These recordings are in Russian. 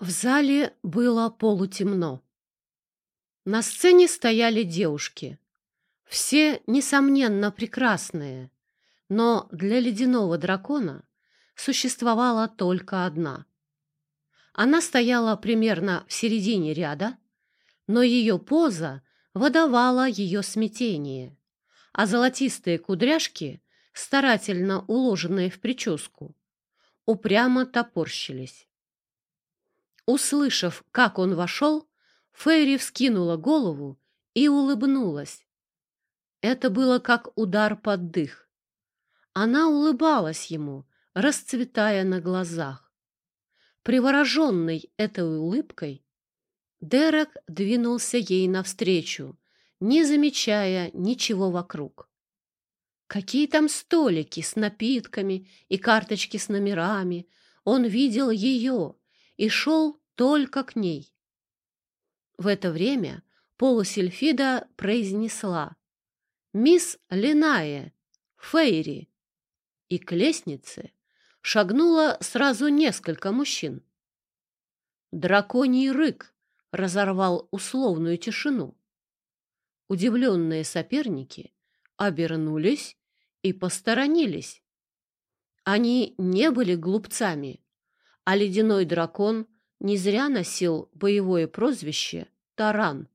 В зале было полутемно. На сцене стояли девушки. Все, несомненно, прекрасные, но для ледяного дракона существовала только одна. Она стояла примерно в середине ряда, но ее поза выдавала ее смятение, а золотистые кудряшки, старательно уложенные в прическу, упрямо топорщились. Услышав, как он вошел, Фейри вскинула голову и улыбнулась. Это было как удар под дых. Она улыбалась ему, расцветая на глазах. Привороженный этой улыбкой, Дерек двинулся ей навстречу, не замечая ничего вокруг. Какие там столики с напитками и карточки с номерами? Он видел ее и шел только к ней. В это время полусельфида произнесла «Мисс Линая, Фейри!» и к лестнице шагнуло сразу несколько мужчин. Драконий рык разорвал условную тишину. Удивленные соперники обернулись и посторонились. Они не были глупцами, а ледяной дракон не зря носил боевое прозвище «Таран».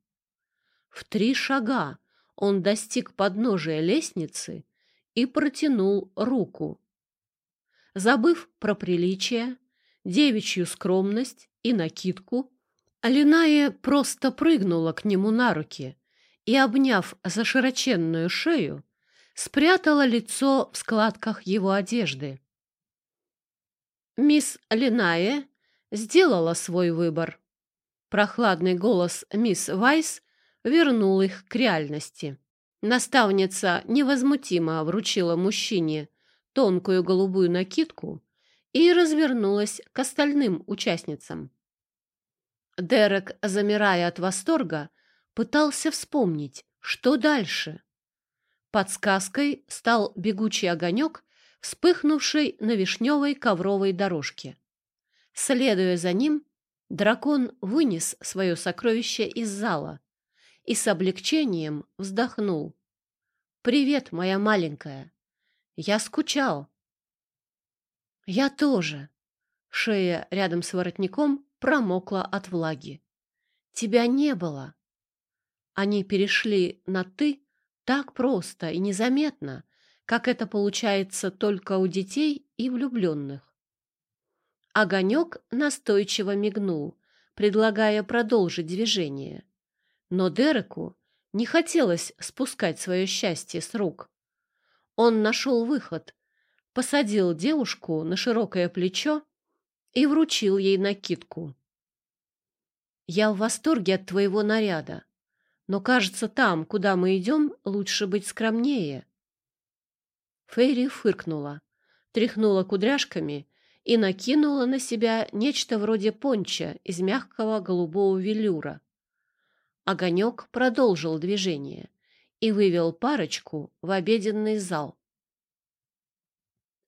В три шага он достиг подножия лестницы и протянул руку. Забыв про приличие, девичью скромность и накидку, Алиная просто прыгнула к нему на руки и, обняв за широченную шею, спрятала лицо в складках его одежды. Мисс Линая сделала свой выбор. Прохладный голос мисс Вайс вернул их к реальности. Наставница невозмутимо вручила мужчине тонкую голубую накидку и развернулась к остальным участницам. Дерек, замирая от восторга, пытался вспомнить, что дальше. Подсказкой стал бегучий огонек, вспыхнувший на вишневой ковровой дорожке. Следуя за ним, дракон вынес свое сокровище из зала и с облегчением вздохнул. «Привет, моя маленькая! Я скучал!» «Я тоже!» Шея рядом с воротником промокла от влаги. «Тебя не было!» Они перешли на «ты» так просто и незаметно, как это получается только у детей и влюбленных. Огонек настойчиво мигнул, предлагая продолжить движение. Но Дереку не хотелось спускать свое счастье с рук. Он нашел выход, посадил девушку на широкое плечо и вручил ей накидку. «Я в восторге от твоего наряда, но, кажется, там, куда мы идем, лучше быть скромнее». Фейри фыркнула, тряхнула кудряшками и накинула на себя нечто вроде понча из мягкого голубого велюра. Огонек продолжил движение и вывел парочку в обеденный зал.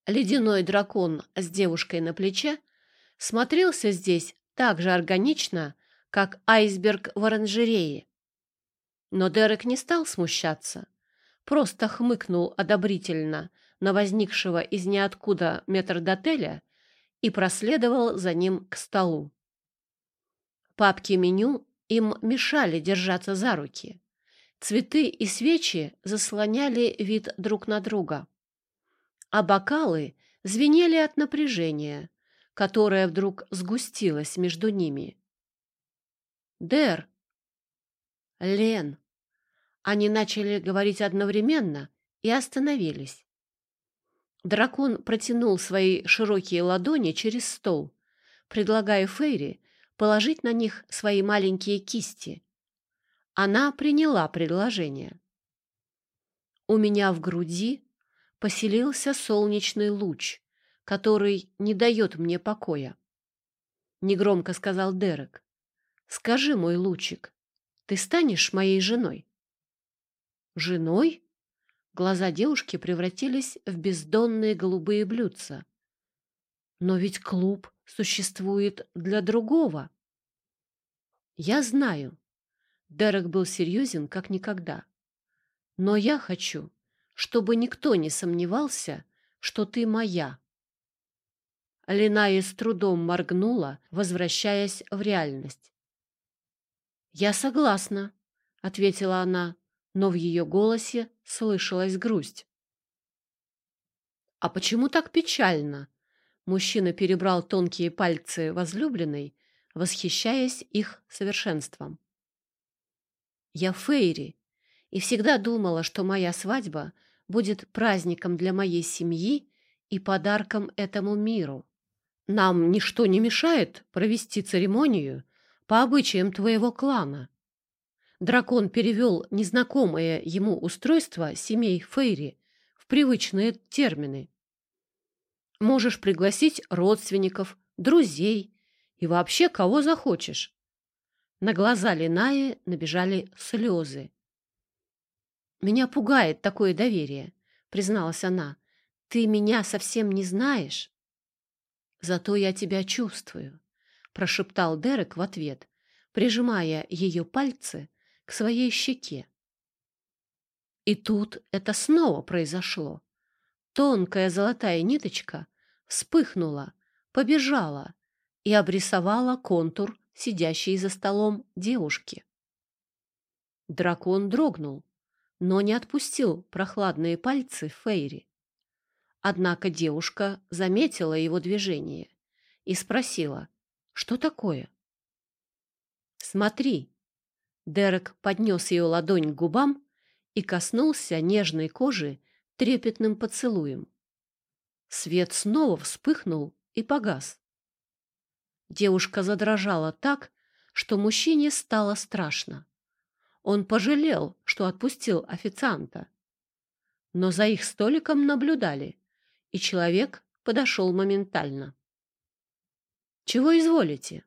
Ледяной дракон с девушкой на плече смотрелся здесь так же органично, как айсберг в оранжерее. Но Дерек не стал смущаться, просто хмыкнул одобрительно на возникшего из ниоткуда метрдотеля и проследовал за ним к столу. Папки меню им мешали держаться за руки. Цветы и свечи заслоняли вид друг на друга. А бокалы звенели от напряжения, которое вдруг сгустилось между ними. «Дэр!» «Лен!» Они начали говорить одновременно и остановились. Дракон протянул свои широкие ладони через стол, предлагая Фейри положить на них свои маленькие кисти. Она приняла предложение. У меня в груди поселился солнечный луч, который не дает мне покоя. Негромко сказал Дерек. «Скажи, мой лучик, ты станешь моей женой?» «Женой?» Глаза девушки превратились в бездонные голубые блюдца. «Но ведь клуб существует для другого. Я знаю. Дерек был серьезен, как никогда. Но я хочу, чтобы никто не сомневался, что ты моя. Линая с трудом моргнула, возвращаясь в реальность. «Я согласна», — ответила она, но в ее голосе слышалась грусть. «А почему так печально?» Мужчина перебрал тонкие пальцы возлюбленной, восхищаясь их совершенством. «Я Фейри, и всегда думала, что моя свадьба будет праздником для моей семьи и подарком этому миру. Нам ничто не мешает провести церемонию по обычаям твоего клана». Дракон перевел незнакомое ему устройство семей Фейри в привычные термины. Можешь пригласить родственников, друзей и вообще кого захочешь. На глаза Линаи набежали слезы. «Меня пугает такое доверие», — призналась она. «Ты меня совсем не знаешь». «Зато я тебя чувствую», — прошептал Дерек в ответ, прижимая ее пальцы к своей щеке. И тут это снова произошло. Тонкая золотая ниточка вспыхнула, побежала и обрисовала контур сидящей за столом девушки. Дракон дрогнул, но не отпустил прохладные пальцы Фейри. Однако девушка заметила его движение и спросила, что такое. «Смотри!» Дерек поднес ее ладонь к губам и коснулся нежной кожи трепетным поцелуем. Свет снова вспыхнул и погас. Девушка задрожала так, что мужчине стало страшно. Он пожалел, что отпустил официанта. Но за их столиком наблюдали, и человек подошел моментально. «Чего изволите?»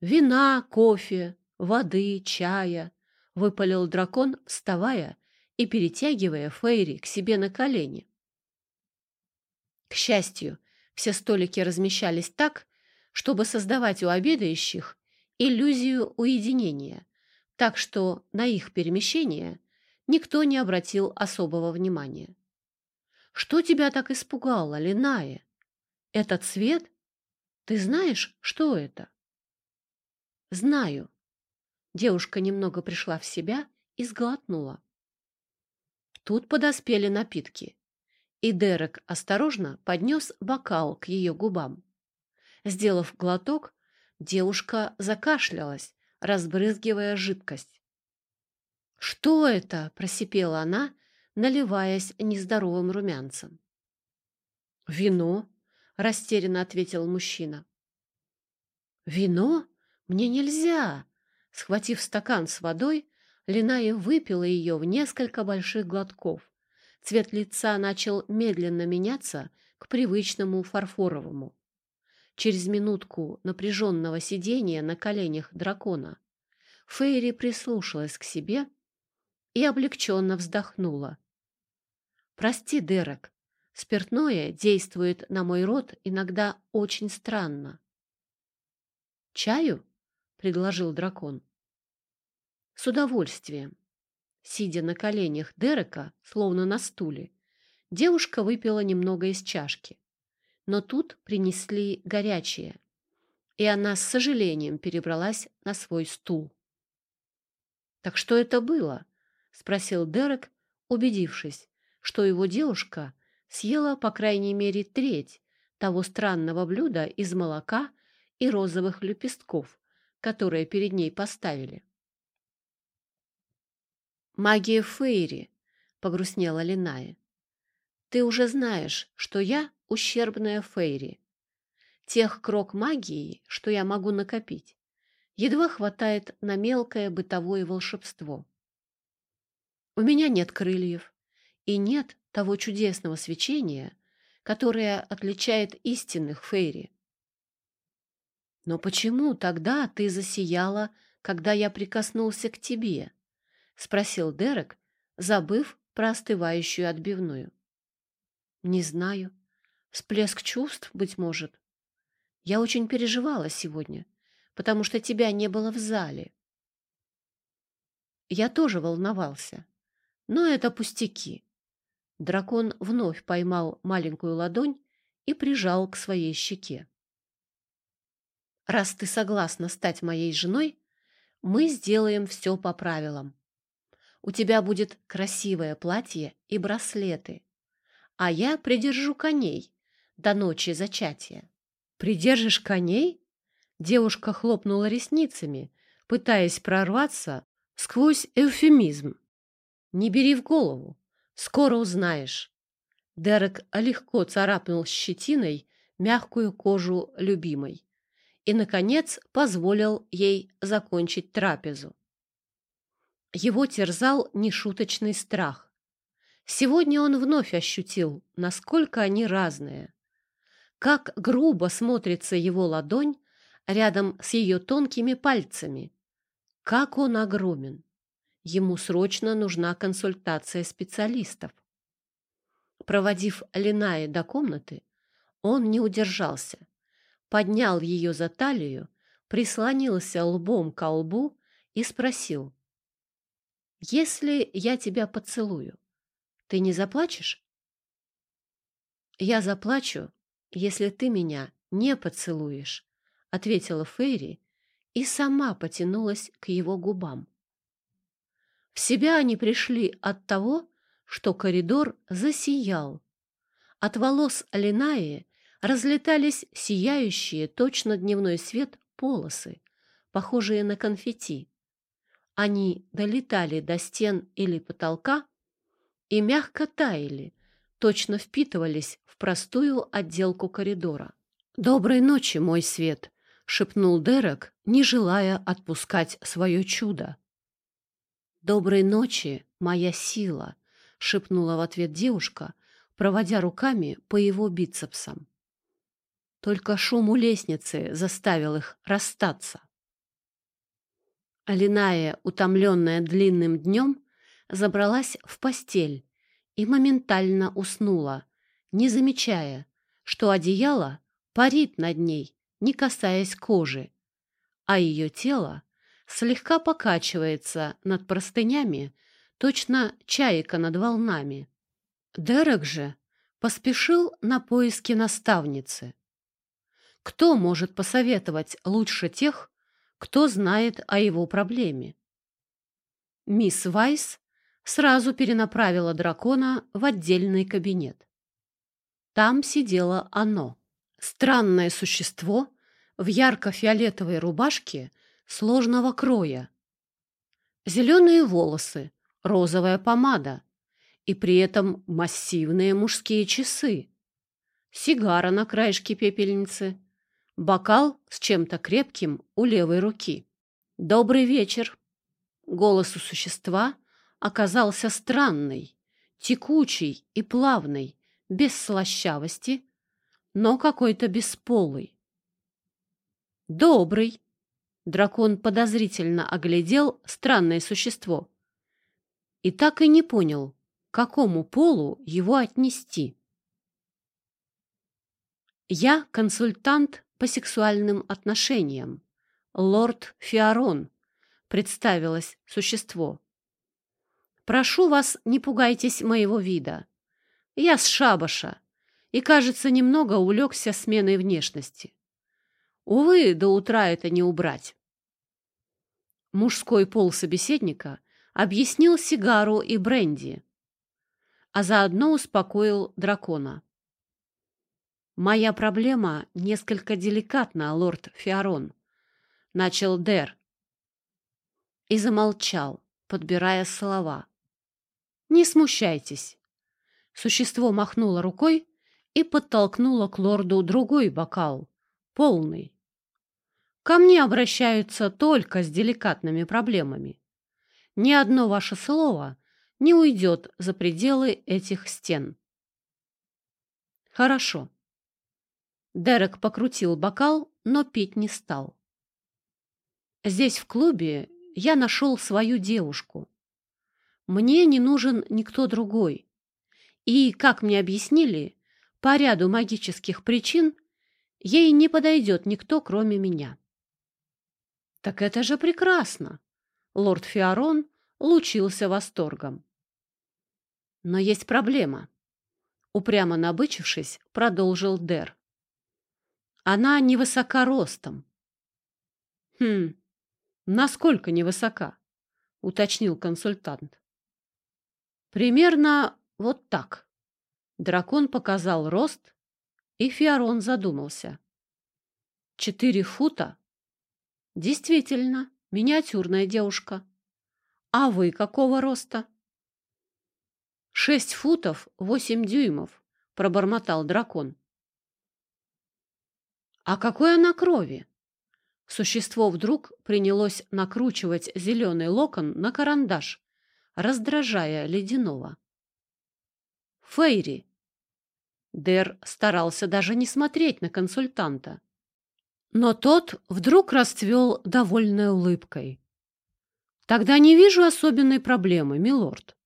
«Вина, кофе, воды, чая», — выпалил дракон, вставая и перетягивая Фейри к себе на колени. К счастью, все столики размещались так, чтобы создавать у обедающих иллюзию уединения, так что на их перемещение никто не обратил особого внимания. «Что тебя так испугало, Линая? Этот цвет? Ты знаешь, что это?» «Знаю». Девушка немного пришла в себя и сглотнула. Тут подоспели напитки, и Дерек осторожно поднес бокал к ее губам. Сделав глоток, девушка закашлялась, разбрызгивая жидкость. «Что это?» — просипела она, наливаясь нездоровым румянцем. «Вино», — растерянно ответил мужчина. «Вино? Мне нельзя!» Схватив стакан с водой, Линая выпила ее в несколько больших глотков. Цвет лица начал медленно меняться к привычному фарфоровому. Через минутку напряженного сидения на коленях дракона Фейри прислушалась к себе и облегченно вздохнула. «Прости, Дерек, спиртное действует на мой рот иногда очень странно». «Чаю?» — предложил дракон. «С удовольствием». Сидя на коленях Дерека, словно на стуле, девушка выпила немного из чашки но тут принесли горячее, и она с сожалением перебралась на свой стул. «Так что это было?» — спросил Дерек, убедившись, что его девушка съела по крайней мере треть того странного блюда из молока и розовых лепестков, которые перед ней поставили. «Магия Фейри», — погрустнела Линая. «Ты уже знаешь, что я ущербная Фейри. Тех крок магии, что я могу накопить, едва хватает на мелкое бытовое волшебство. У меня нет крыльев и нет того чудесного свечения, которое отличает истинных Фейри. Но почему тогда ты засияла, когда я прикоснулся к тебе? — спросил Дерек, забыв про остывающую отбивную. — Не знаю. Всплеск чувств, быть может. Я очень переживала сегодня, потому что тебя не было в зале. Я тоже волновался, но это пустяки. Дракон вновь поймал маленькую ладонь и прижал к своей щеке. «Раз ты согласна стать моей женой, мы сделаем все по правилам. У тебя будет красивое платье и браслеты, а я придержу коней до ночи зачатия». «Придержишь коней?» Девушка хлопнула ресницами, пытаясь прорваться сквозь эвфемизм. «Не бери в голову, скоро узнаешь». Дерек легко царапнул щетиной мягкую кожу любимой и, наконец, позволил ей закончить трапезу. Его терзал нешуточный страх. Сегодня он вновь ощутил, насколько они разные. Как грубо смотрится его ладонь рядом с ее тонкими пальцами. Как он огромен. Ему срочно нужна консультация специалистов. Проводив Линаи до комнаты, он не удержался, поднял ее за талию, прислонился лбом к лбу и спросил. «Если я тебя поцелую, ты не заплачешь?» «Я заплачу, если ты меня не поцелуешь», — ответила Фейри и сама потянулась к его губам. В себя они пришли от того, что коридор засиял. От волос Линаи разлетались сияющие, точно дневной свет, полосы, похожие на конфетти. Они долетали до стен или потолка и мягко таяли, точно впитывались в простую отделку коридора. «Доброй ночи, мой свет!» — шепнул Дерек, не желая отпускать свое чудо. «Доброй ночи, моя сила!» — шепнула в ответ девушка, проводя руками по его бицепсам. Только шум у лестницы заставил их расстаться. Алиная, утомленная длинным днем, забралась в постель и моментально уснула, не замечая, что одеяло парит над ней, не касаясь кожи, а ее тело слегка покачивается над простынями, точно чайка над волнами. Дерек же поспешил на поиски наставницы. Кто может посоветовать лучше тех, кто знает о его проблеме? Мисс Вайс сразу перенаправила дракона в отдельный кабинет. Там сидело оно, странное существо в ярко-фиолетовой рубашке сложного кроя. Зеленые волосы, розовая помада и при этом массивные мужские часы. Сигара на краешке пепельницы, бокал с чем-то крепким у левой руки. «Добрый вечер!» Голос у существа оказался странный, текучий и плавный, без слащавости, но какой-то бесполый. «Добрый!» Дракон подозрительно оглядел странное существо и так и не понял, к какому полу его отнести. «Я консультант по сексуальным отношениям, лорд Фиарон», — представилось существо. «Прошу вас, не пугайтесь моего вида. Я с шабаша и, кажется, немного улегся сменой внешности. Увы, до утра это не убрать». Мужской пол собеседника объяснил сигару и бренди, а заодно успокоил дракона. «Моя проблема несколько деликатна, лорд Фиарон», — начал Дер. И замолчал, подбирая слова. «Не смущайтесь». Существо махнуло рукой и подтолкнуло к лорду другой бокал, полный. «Ко мне обращаются только с деликатными проблемами. Ни одно ваше слово не уйдет за пределы этих стен». «Хорошо», Дерек покрутил бокал, но пить не стал. Здесь, в клубе, я нашел свою девушку. Мне не нужен никто другой. И, как мне объяснили, по ряду магических причин ей не подойдет никто, кроме меня. Так это же прекрасно! Лорд Фиарон лучился восторгом. Но есть проблема. Упрямо набычившись, продолжил Дер. Она невысока ростом. Хм, насколько невысока? Уточнил консультант. Примерно вот так. Дракон показал рост, и Фиарон задумался. Четыре фута? Действительно, миниатюрная девушка. А вы какого роста? Шесть футов восемь дюймов, пробормотал дракон. А какой она крови? Существо вдруг принялось накручивать зеленый локон на карандаш, раздражая ледяного. Фейри. Дэр старался даже не смотреть на консультанта. Но тот вдруг расцвел довольной улыбкой. «Тогда не вижу особенной проблемы, милорд.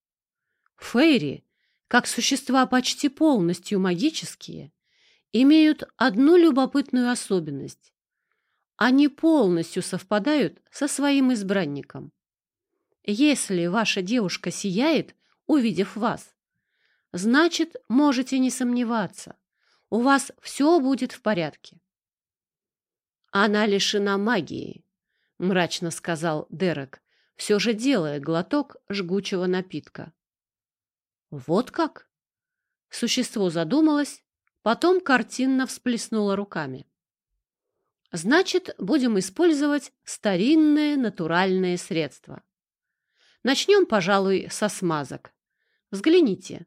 Фейри, как существа почти полностью магические, имеют одну любопытную особенность. Они полностью совпадают со своим избранником. Если ваша девушка сияет, увидев вас, значит, можете не сомневаться, у вас все будет в порядке. Она лишена магии, мрачно сказал Дерек, все же делая глоток жгучего напитка. Вот как? Существо задумалось, потом картинно всплеснуло руками. Значит, будем использовать старинные натуральные средства. Начнем, пожалуй, со смазок. Взгляните.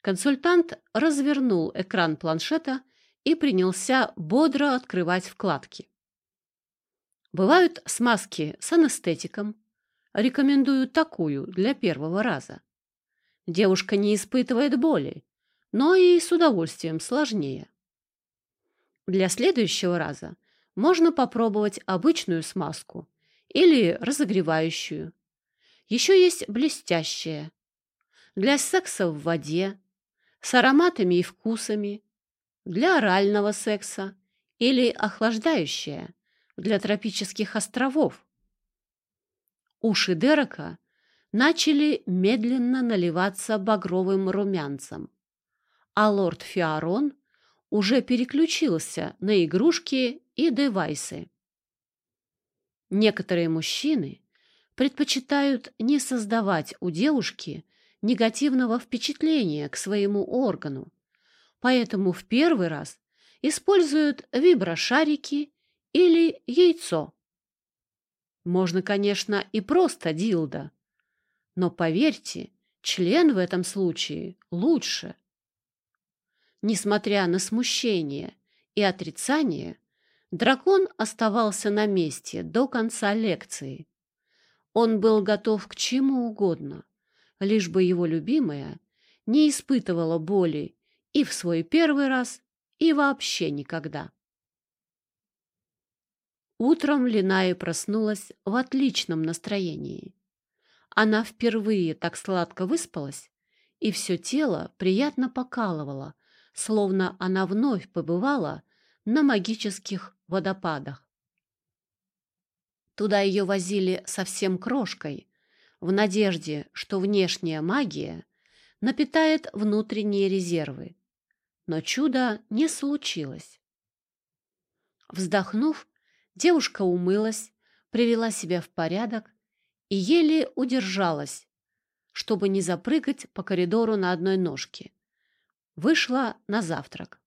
Консультант развернул экран планшета и принялся бодро открывать вкладки. Бывают смазки с анестетиком. Рекомендую такую для первого раза. Девушка не испытывает боли, но и с удовольствием сложнее. Для следующего раза можно попробовать обычную смазку или разогревающую. Еще есть блестящая. Для секса в воде, с ароматами и вкусами, для орального секса или охлаждающая для тропических островов. Уши Дерека начали медленно наливаться багровым румянцем, а лорд Фиарон уже переключился на игрушки и девайсы. Некоторые мужчины предпочитают не создавать у девушки негативного впечатления к своему органу, поэтому в первый раз используют виброшарики или яйцо. Можно, конечно, и просто дилда, но поверьте, член в этом случае лучше. Несмотря на смущение и отрицание, дракон оставался на месте до конца лекции. Он был готов к чему угодно, лишь бы его любимая не испытывала боли и в свой первый раз, и вообще никогда. Утром Линая проснулась в отличном настроении. Она впервые так сладко выспалась, и все тело приятно покалывало, словно она вновь побывала на магических водопадах. Туда ее возили совсем крошкой, в надежде, что внешняя магия напитает внутренние резервы. Но чуда не случилось. Вздохнув, девушка умылась, привела себя в порядок и еле удержалась, чтобы не запрыгать по коридору на одной ножке вышла на завтрак.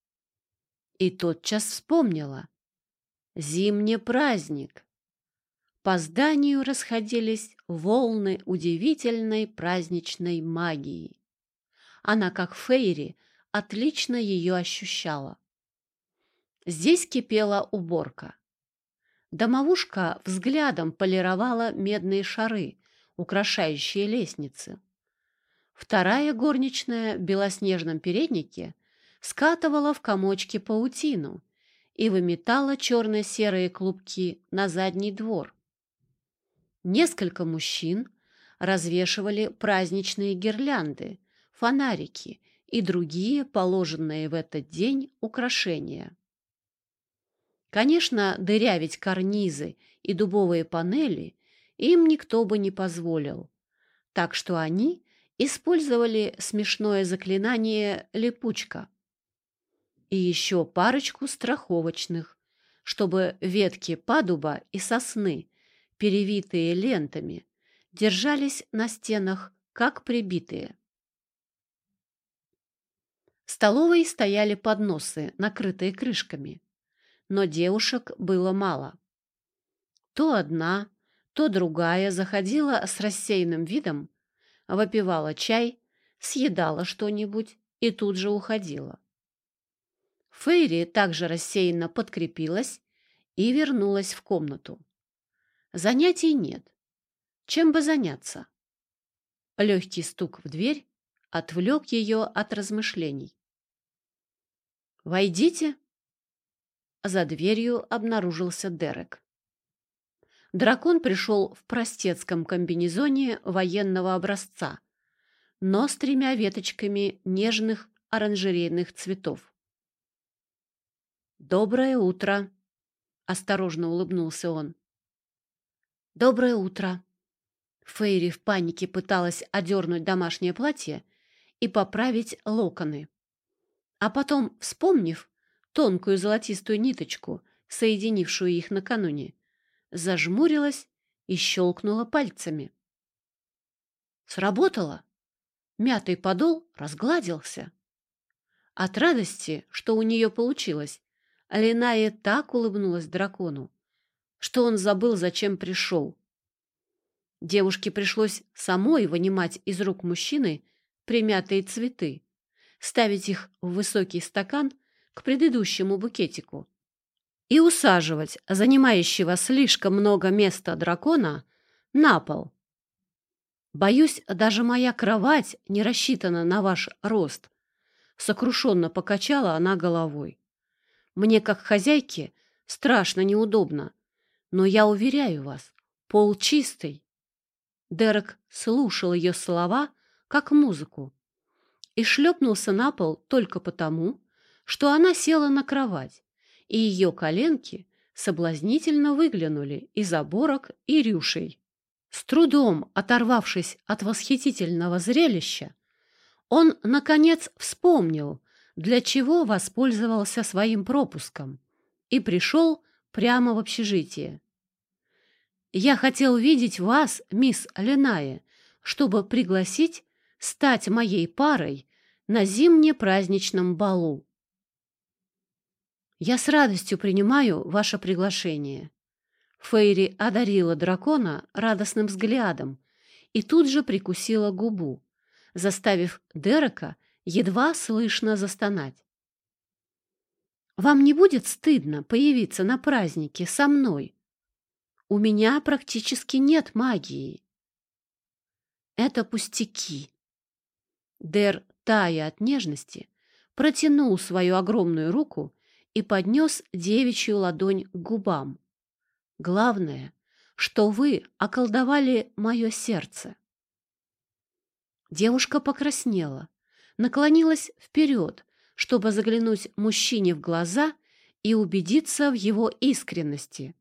И тотчас вспомнила. Зимний праздник. По зданию расходились волны удивительной праздничной магии. Она, как Фейри, отлично ее ощущала. Здесь кипела уборка. Домовушка взглядом полировала медные шары, украшающие лестницы. Вторая горничная в белоснежном переднике скатывала в комочки паутину и выметала черно-серые клубки на задний двор. Несколько мужчин развешивали праздничные гирлянды, фонарики и другие положенные в этот день украшения. Конечно, дырявить карнизы и дубовые панели им никто бы не позволил, так что они использовали смешное заклинание «липучка» и еще парочку страховочных, чтобы ветки падуба и сосны, перевитые лентами, держались на стенах, как прибитые. В столовой стояли подносы, накрытые крышками, но девушек было мало. То одна, то другая заходила с рассеянным видом, выпивала чай, съедала что-нибудь и тут же уходила. Фейри также рассеянно подкрепилась и вернулась в комнату. Занятий нет. Чем бы заняться? Легкий стук в дверь отвлек ее от размышлений. «Войдите!» За дверью обнаружился Дерек. Дракон пришел в простецком комбинезоне военного образца, но с тремя веточками нежных оранжерейных цветов. «Доброе утро!» — осторожно улыбнулся он. «Доброе утро!» Фейри в панике пыталась одернуть домашнее платье и поправить локоны. А потом, вспомнив тонкую золотистую ниточку, соединившую их накануне, зажмурилась и щелкнула пальцами. Сработало. Мятый подол разгладился. От радости, что у нее получилось, Алиная так улыбнулась дракону, что он забыл, зачем пришел. Девушке пришлось самой вынимать из рук мужчины примятые цветы, ставить их в высокий стакан к предыдущему букетику и усаживать занимающего слишком много места дракона на пол. Боюсь, даже моя кровать не рассчитана на ваш рост. Сокрушенно покачала она головой. Мне, как хозяйке, страшно неудобно, но я уверяю вас, пол чистый. Дерек слушал ее слова, как музыку, и шлепнулся на пол только потому, что она села на кровать, и ее коленки соблазнительно выглянули из оборок и рюшей. С трудом оторвавшись от восхитительного зрелища, он, наконец, вспомнил, для чего воспользовался своим пропуском, и пришел прямо в общежитие. «Я хотел видеть вас, мисс Ленае, чтобы пригласить стать моей парой на зимне-праздничном балу. Я с радостью принимаю ваше приглашение. Фейри одарила дракона радостным взглядом и тут же прикусила губу, заставив Дерека едва слышно застонать. «Вам не будет стыдно появиться на празднике со мной? У меня практически нет магии». «Это пустяки». Дер, тая от нежности, протянул свою огромную руку и поднес девичью ладонь к губам. Главное, что вы околдовали мое сердце. Девушка покраснела, наклонилась вперед, чтобы заглянуть мужчине в глаза и убедиться в его искренности.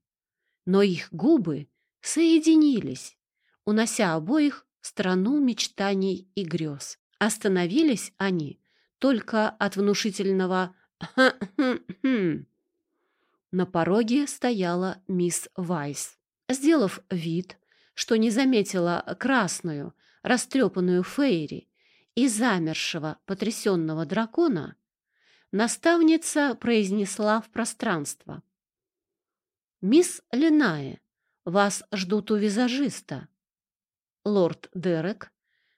Но их губы соединились, унося обоих в страну мечтаний и грез. Остановились они только от внушительного На пороге стояла мисс Вайс. Сделав вид, что не заметила красную, растрепанную Фейри и замершего, потрясенного дракона, наставница произнесла в пространство. «Мисс Ленае, вас ждут у визажиста. Лорд Дерек,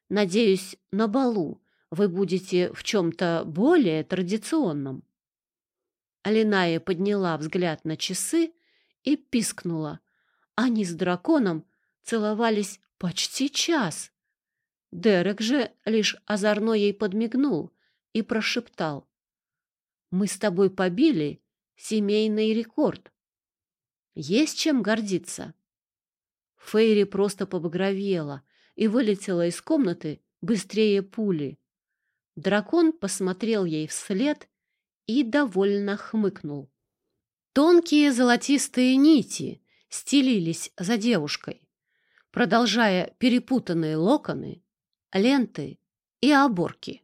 надеюсь, на балу вы будете в чем-то более традиционном». Алиная подняла взгляд на часы и пискнула. Они с драконом целовались почти час. Дерек же лишь озорно ей подмигнул и прошептал. «Мы с тобой побили семейный рекорд. Есть чем гордиться». Фейри просто побагровела и вылетела из комнаты быстрее пули. — Дракон посмотрел ей вслед и довольно хмыкнул. Тонкие золотистые нити стелились за девушкой, продолжая перепутанные локоны, ленты и оборки.